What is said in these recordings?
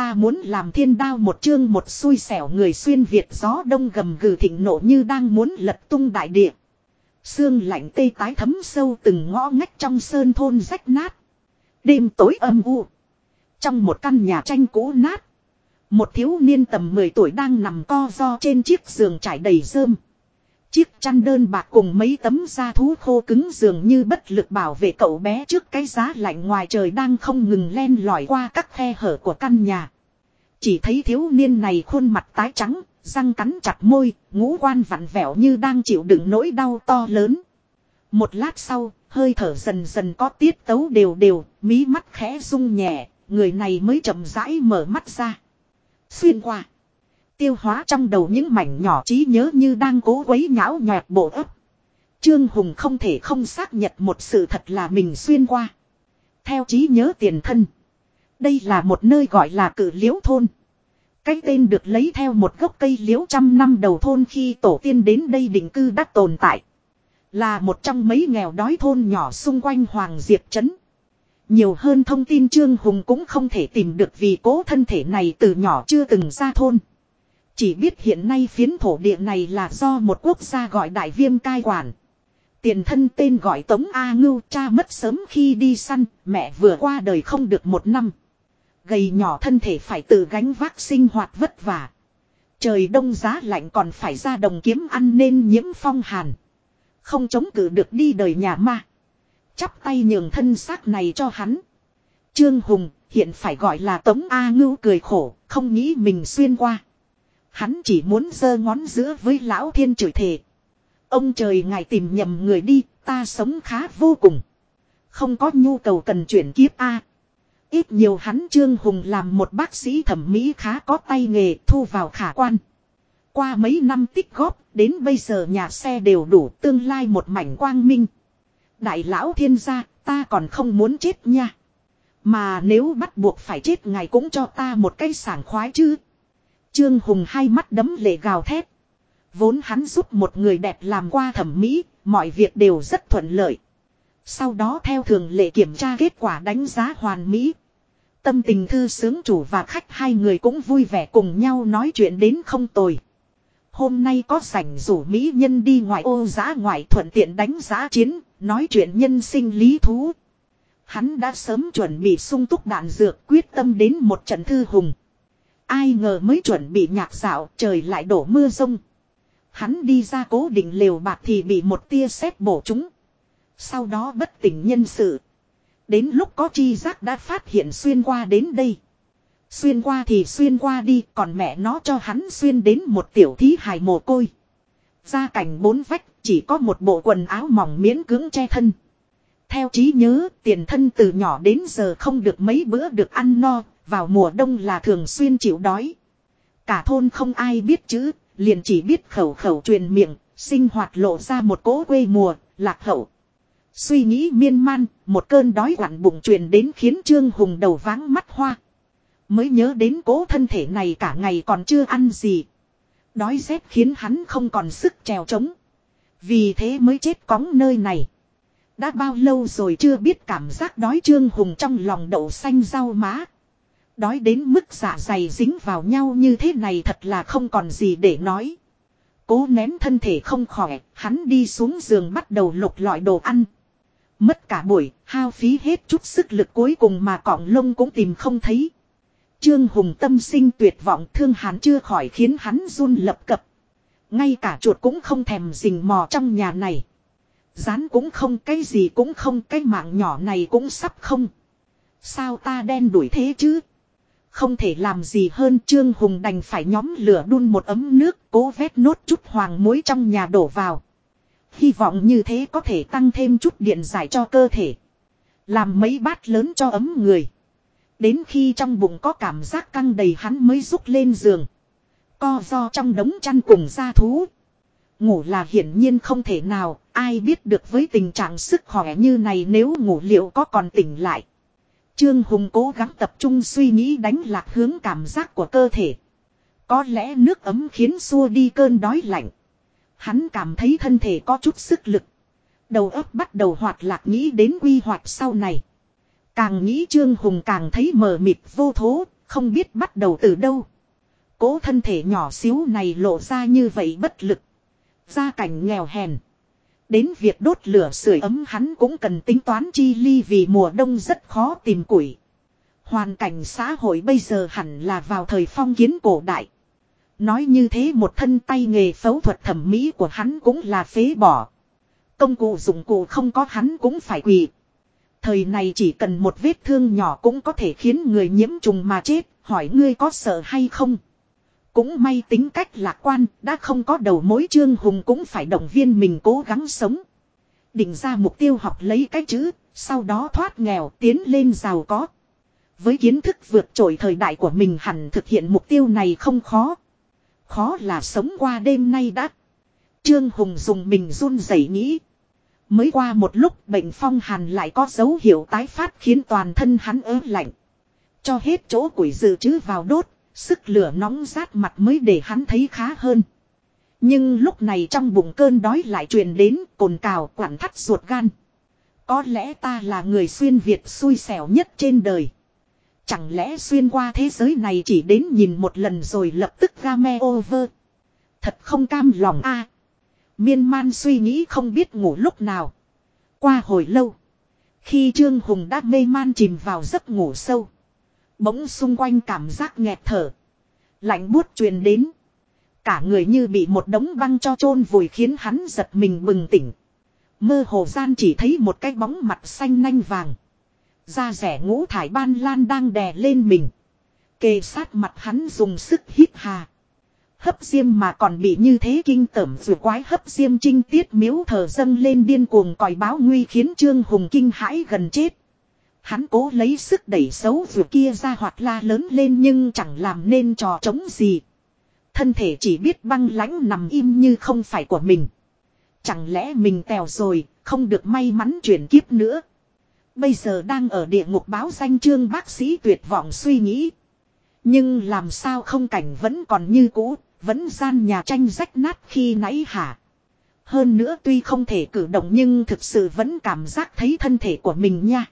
ta muốn làm thiên đao một chương một xui xẻo người xuyên Việt gió đông gầm gừ thịnh nộ như đang muốn lật tung đại địa. Sương lạnh tê tái thấm sâu từng ngõ ngách trong sơn thôn rách nát. Đêm tối âm u. Trong một căn nhà tranh cũ nát. Một thiếu niên tầm 10 tuổi đang nằm co do trên chiếc giường trải đầy rơm. Chiếc chăn đơn bạc cùng mấy tấm da thú khô cứng dường như bất lực bảo vệ cậu bé trước cái giá lạnh ngoài trời đang không ngừng len lỏi qua các khe hở của căn nhà. Chỉ thấy thiếu niên này khuôn mặt tái trắng, răng cắn chặt môi, ngũ quan vặn vẹo như đang chịu đựng nỗi đau to lớn. Một lát sau, hơi thở dần dần có tiết tấu đều đều, mí mắt khẽ rung nhẹ, người này mới chậm rãi mở mắt ra. Xuyên qua. Tiêu hóa trong đầu những mảnh nhỏ trí nhớ như đang cố quấy nhão nhọt bộ ấp. Trương Hùng không thể không xác nhận một sự thật là mình xuyên qua. Theo trí nhớ tiền thân. Đây là một nơi gọi là cử liễu thôn. Cái tên được lấy theo một gốc cây liễu trăm năm đầu thôn khi tổ tiên đến đây định cư đã tồn tại. Là một trong mấy nghèo đói thôn nhỏ xung quanh Hoàng Diệp Trấn. Nhiều hơn thông tin Trương Hùng cũng không thể tìm được vì cố thân thể này từ nhỏ chưa từng ra thôn. Chỉ biết hiện nay phiến thổ địa này là do một quốc gia gọi đại viêm cai quản. Tiền thân tên gọi Tống A Ngưu cha mất sớm khi đi săn, mẹ vừa qua đời không được một năm. Gầy nhỏ thân thể phải tự gánh vác sinh hoạt vất vả. Trời đông giá lạnh còn phải ra đồng kiếm ăn nên nhiễm phong hàn. Không chống cự được đi đời nhà ma. Chắp tay nhường thân xác này cho hắn. Trương Hùng hiện phải gọi là Tống A Ngưu cười khổ, không nghĩ mình xuyên qua. Hắn chỉ muốn giơ ngón giữa với lão thiên chửi thề. Ông trời ngài tìm nhầm người đi, ta sống khá vô cùng. Không có nhu cầu cần chuyển kiếp A. Ít nhiều hắn Trương Hùng làm một bác sĩ thẩm mỹ khá có tay nghề thu vào khả quan. Qua mấy năm tích góp, đến bây giờ nhà xe đều đủ tương lai một mảnh quang minh. Đại lão thiên gia, ta còn không muốn chết nha. Mà nếu bắt buộc phải chết ngài cũng cho ta một cái sảng khoái chứ. Trương Hùng hai mắt đấm lệ gào thét. Vốn hắn giúp một người đẹp làm qua thẩm mỹ, mọi việc đều rất thuận lợi. Sau đó theo thường lệ kiểm tra kết quả đánh giá hoàn mỹ. Tâm tình thư sướng chủ và khách hai người cũng vui vẻ cùng nhau nói chuyện đến không tồi. Hôm nay có sảnh rủ mỹ nhân đi ngoại ô giá ngoại thuận tiện đánh giá chiến, nói chuyện nhân sinh lý thú. Hắn đã sớm chuẩn bị sung túc đạn dược quyết tâm đến một trận thư hùng. Ai ngờ mới chuẩn bị nhạc dạo, trời lại đổ mưa rông. Hắn đi ra cố định lều bạc thì bị một tia sét bổ chúng. Sau đó bất tỉnh nhân sự. Đến lúc có chi giác đã phát hiện xuyên qua đến đây. Xuyên qua thì xuyên qua đi, còn mẹ nó cho hắn xuyên đến một tiểu thí hài mồ côi. Gia cảnh bốn vách, chỉ có một bộ quần áo mỏng miễn cưỡng che thân. Theo trí nhớ, tiền thân từ nhỏ đến giờ không được mấy bữa được ăn no vào mùa đông là thường xuyên chịu đói. Cả thôn không ai biết chữ, liền chỉ biết khẩu khẩu truyền miệng, sinh hoạt lộ ra một cố quê mùa, lạc hậu. Suy nghĩ miên man, một cơn đói quặn bụng truyền đến khiến Trương Hùng đầu váng mắt hoa. Mới nhớ đến cố thân thể này cả ngày còn chưa ăn gì. Đói rét khiến hắn không còn sức trèo trống. Vì thế mới chết cóng nơi này. Đã bao lâu rồi chưa biết cảm giác đói Trương Hùng trong lòng đậu xanh rau má. Đói đến mức dạ dày dính vào nhau như thế này thật là không còn gì để nói. Cố nén thân thể không khỏe, hắn đi xuống giường bắt đầu lục lọi đồ ăn. Mất cả buổi, hao phí hết chút sức lực cuối cùng mà cọng lông cũng tìm không thấy. Trương Hùng tâm sinh tuyệt vọng thương hắn chưa khỏi khiến hắn run lập cập. Ngay cả chuột cũng không thèm rình mò trong nhà này. Rán cũng không cái gì cũng không cái mạng nhỏ này cũng sắp không. Sao ta đen đuổi thế chứ? Không thể làm gì hơn Trương Hùng đành phải nhóm lửa đun một ấm nước cố vét nốt chút hoàng muối trong nhà đổ vào. Hy vọng như thế có thể tăng thêm chút điện giải cho cơ thể. Làm mấy bát lớn cho ấm người. Đến khi trong bụng có cảm giác căng đầy hắn mới rút lên giường. Co do trong đống chăn cùng gia thú. Ngủ là hiển nhiên không thể nào, ai biết được với tình trạng sức khỏe như này nếu ngủ liệu có còn tỉnh lại. Trương Hùng cố gắng tập trung suy nghĩ đánh lạc hướng cảm giác của cơ thể. Có lẽ nước ấm khiến xua đi cơn đói lạnh. Hắn cảm thấy thân thể có chút sức lực. Đầu óc bắt đầu hoạt lạc nghĩ đến quy hoạch sau này. Càng nghĩ Trương Hùng càng thấy mờ mịt vô thố, Không biết bắt đầu từ đâu. Cố thân thể nhỏ xíu này lộ ra như vậy bất lực. Gia cảnh nghèo hèn. Đến việc đốt lửa sưởi ấm hắn cũng cần tính toán chi ly vì mùa đông rất khó tìm củi. Hoàn cảnh xã hội bây giờ hẳn là vào thời phong kiến cổ đại. Nói như thế một thân tay nghề phẫu thuật thẩm mỹ của hắn cũng là phế bỏ. Công cụ dụng cụ không có hắn cũng phải quỳ. Thời này chỉ cần một vết thương nhỏ cũng có thể khiến người nhiễm trùng mà chết, hỏi ngươi có sợ hay không? Cũng may tính cách lạc quan, đã không có đầu mối trương hùng cũng phải động viên mình cố gắng sống. Định ra mục tiêu học lấy cái chữ, sau đó thoát nghèo tiến lên giàu có. Với kiến thức vượt trội thời đại của mình hẳn thực hiện mục tiêu này không khó. Khó là sống qua đêm nay đã. Trương Hùng dùng mình run rẩy nghĩ. Mới qua một lúc bệnh phong hàn lại có dấu hiệu tái phát khiến toàn thân hắn ớn lạnh. Cho hết chỗ củi dự trữ vào đốt, sức lửa nóng rát mặt mới để hắn thấy khá hơn. Nhưng lúc này trong bụng cơn đói lại truyền đến cồn cào quặn thắt ruột gan. Có lẽ ta là người xuyên Việt xui xẻo nhất trên đời. Chẳng lẽ xuyên qua thế giới này chỉ đến nhìn một lần rồi lập tức game over. Thật không cam lòng a. Miên man suy nghĩ không biết ngủ lúc nào. Qua hồi lâu. Khi Trương Hùng đã mê man chìm vào giấc ngủ sâu. Bỗng xung quanh cảm giác nghẹt thở. Lạnh buốt truyền đến. Cả người như bị một đống băng cho chôn vùi khiến hắn giật mình bừng tỉnh. Mơ hồ gian chỉ thấy một cái bóng mặt xanh nanh vàng. Da rẻ ngũ thải ban lan đang đè lên mình. Kề sát mặt hắn dùng sức hít hà. Hấp diêm mà còn bị như thế kinh tởm dù quái hấp diêm trinh tiết miếu thờ dâng lên điên cuồng còi báo nguy khiến Trương Hùng kinh hãi gần chết. Hắn cố lấy sức đẩy xấu vừa kia ra hoạt la lớn lên nhưng chẳng làm nên trò trống gì. Thân thể chỉ biết băng lãnh nằm im như không phải của mình. Chẳng lẽ mình tèo rồi, không được may mắn chuyển kiếp nữa. Bây giờ đang ở địa ngục báo danh trương bác sĩ tuyệt vọng suy nghĩ. Nhưng làm sao không cảnh vẫn còn như cũ, vẫn gian nhà tranh rách nát khi nãy hả. Hơn nữa tuy không thể cử động nhưng thực sự vẫn cảm giác thấy thân thể của mình nha.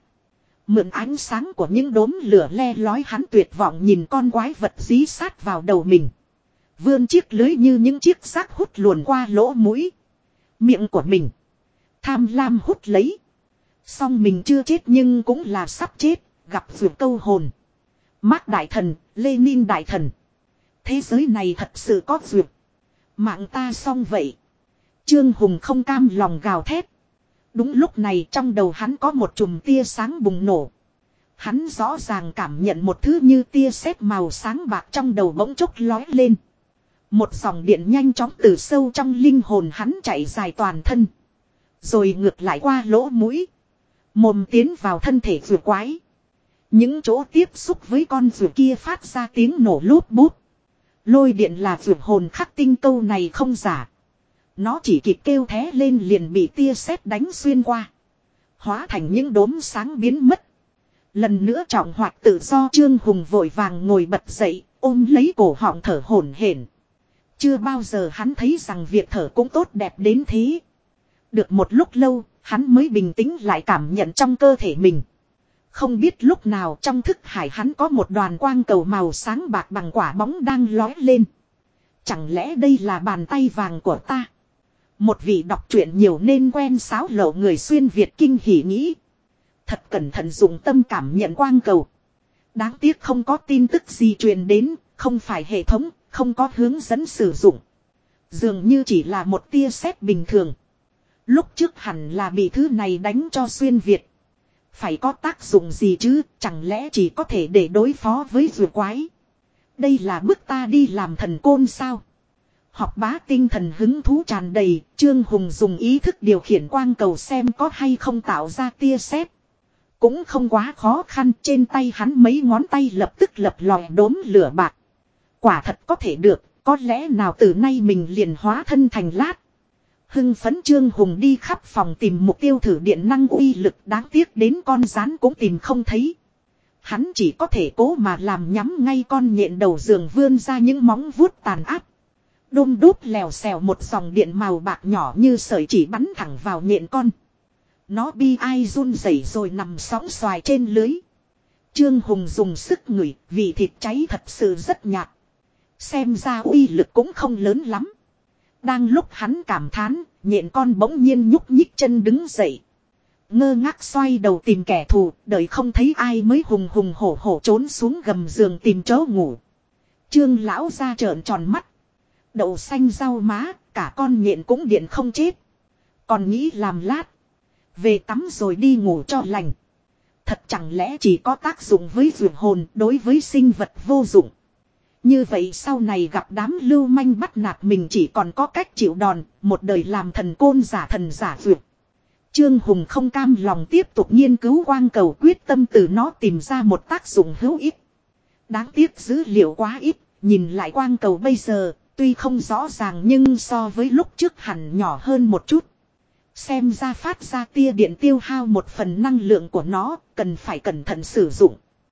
Mượn ánh sáng của những đốm lửa le lói hắn tuyệt vọng nhìn con quái vật dí sát vào đầu mình. Vươn chiếc lưới như những chiếc xác hút luồn qua lỗ mũi. Miệng của mình. Tham lam hút lấy. Xong mình chưa chết nhưng cũng là sắp chết, gặp vượt câu hồn. Mark đại thần, Lenin đại thần. Thế giới này thật sự có vượt. Mạng ta xong vậy. Trương Hùng không cam lòng gào thét. Đúng lúc này trong đầu hắn có một chùm tia sáng bùng nổ. Hắn rõ ràng cảm nhận một thứ như tia sét màu sáng bạc trong đầu bỗng chốc lói lên. Một dòng điện nhanh chóng từ sâu trong linh hồn hắn chạy dài toàn thân. Rồi ngược lại qua lỗ mũi. Mồm tiến vào thân thể vừa quái. Những chỗ tiếp xúc với con rùa kia phát ra tiếng nổ lút bút. Lôi điện là rùa hồn khắc tinh câu này không giả. Nó chỉ kịp kêu thé lên liền bị tia sét đánh xuyên qua. Hóa thành những đốm sáng biến mất. Lần nữa trọng hoạt tự do Trương Hùng vội vàng ngồi bật dậy, ôm lấy cổ họng thở hổn hển. Chưa bao giờ hắn thấy rằng việc thở cũng tốt đẹp đến thế. Được một lúc lâu, hắn mới bình tĩnh lại cảm nhận trong cơ thể mình. Không biết lúc nào trong thức hải hắn có một đoàn quang cầu màu sáng bạc bằng quả bóng đang lói lên. Chẳng lẽ đây là bàn tay vàng của ta? Một vị đọc truyện nhiều nên quen sáo lộ người xuyên Việt kinh hỉ nghĩ. Thật cẩn thận dùng tâm cảm nhận quang cầu. Đáng tiếc không có tin tức gì truyền đến, không phải hệ thống, không có hướng dẫn sử dụng. Dường như chỉ là một tia sét bình thường. Lúc trước hẳn là bị thứ này đánh cho xuyên Việt. Phải có tác dụng gì chứ, chẳng lẽ chỉ có thể để đối phó với rùa quái. Đây là bước ta đi làm thần côn sao? Học bá tinh thần hứng thú tràn đầy, Trương Hùng dùng ý thức điều khiển quang cầu xem có hay không tạo ra tia sét. Cũng không quá khó khăn, trên tay hắn mấy ngón tay lập tức lập lòi đốm lửa bạc. Quả thật có thể được, có lẽ nào từ nay mình liền hóa thân thành lát. Hưng phấn Trương Hùng đi khắp phòng tìm mục tiêu thử điện năng uy lực đáng tiếc đến con rán cũng tìm không thấy. Hắn chỉ có thể cố mà làm nhắm ngay con nhện đầu giường vươn ra những móng vuốt tàn áp. Đôm đốt lèo xèo một dòng điện màu bạc nhỏ như sợi chỉ bắn thẳng vào nhện con. Nó bi ai run rẩy rồi nằm sóng xoài trên lưới. Trương Hùng dùng sức ngửi, vì thịt cháy thật sự rất nhạt. Xem ra uy lực cũng không lớn lắm. Đang lúc hắn cảm thán, nhện con bỗng nhiên nhúc nhích chân đứng dậy. Ngơ ngác xoay đầu tìm kẻ thù, đợi không thấy ai mới hùng hùng hổ hổ trốn xuống gầm giường tìm chỗ ngủ. Trương lão ra trợn tròn mắt. Đậu xanh rau má, cả con nhện cũng điện không chết. Còn nghĩ làm lát. Về tắm rồi đi ngủ cho lành. Thật chẳng lẽ chỉ có tác dụng với ruột hồn đối với sinh vật vô dụng. Như vậy sau này gặp đám lưu manh bắt nạt mình chỉ còn có cách chịu đòn, một đời làm thần côn giả thần giả ruột Trương Hùng không cam lòng tiếp tục nghiên cứu quang cầu quyết tâm từ nó tìm ra một tác dụng hữu ích. Đáng tiếc dữ liệu quá ít, nhìn lại quang cầu bây giờ, tuy không rõ ràng nhưng so với lúc trước hẳn nhỏ hơn một chút. Xem ra phát ra tia điện tiêu hao một phần năng lượng của nó, cần phải cẩn thận sử dụng.